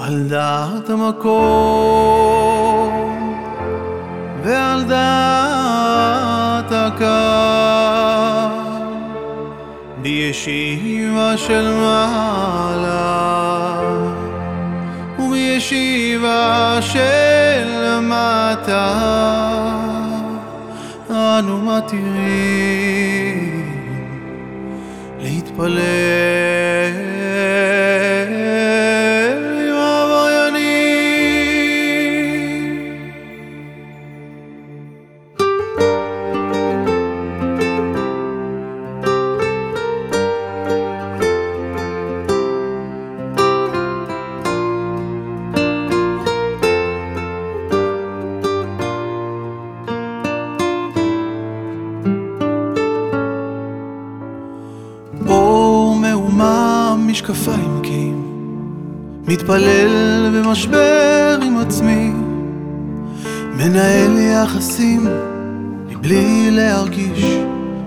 על דעת המקום ועל דעת הקהל בישיבה של מעלה ובישיבה של מטה. אנו מתירים להתפלל משקפיים קהים, מתפלל במשבר עם עצמי, מנהל יחסים מבלי להרגיש,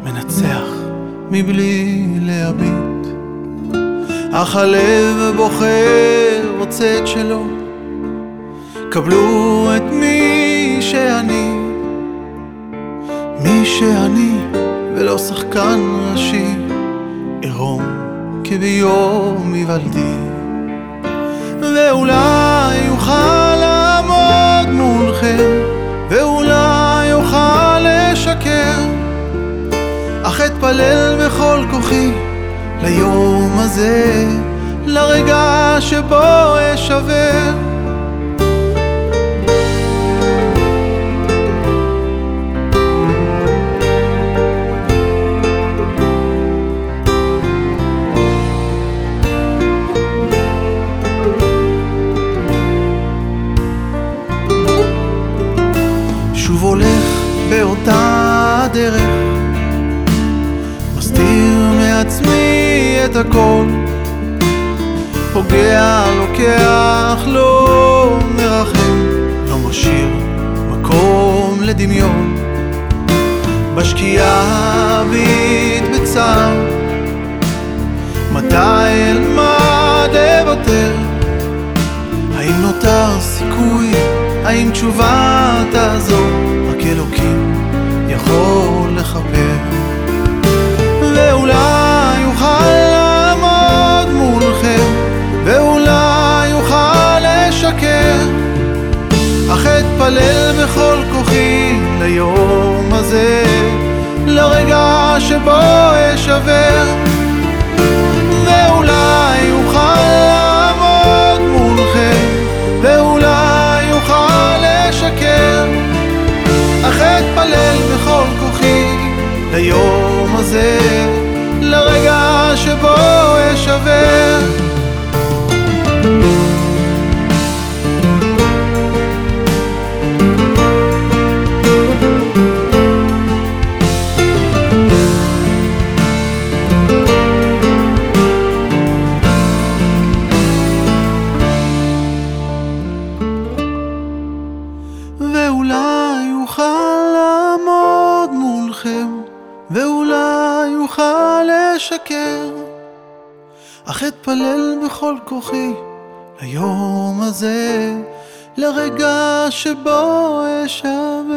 מנצח מבלי להביט. אך הלב בוחר, רוצה את שלו, קבלו את מי שאני, מי שאני ולא שחקן ראשי. עירום כביום היוולדי. ואולי אוכל לעמוד מולכם ואולי אוכל לשקר. אך אתפלל בכל כוחי ליום הזה לרגע שבו אשבר שוב הולך באותה דרך מסתיר מעצמי את הכל פוגע, לוקח, לא מרחם לא משאיר מקום לדמיון בשקיעה אביט בצער מתי אלמד לוותר? האם נותר סיכוי? האם תשובה תעזור? ליום הזה לרגע שבו אשבר מולכם, ואולי אוכל לשקר, אך אתפלל בכל כוחי ליום הזה, לרגע שבו אשבר.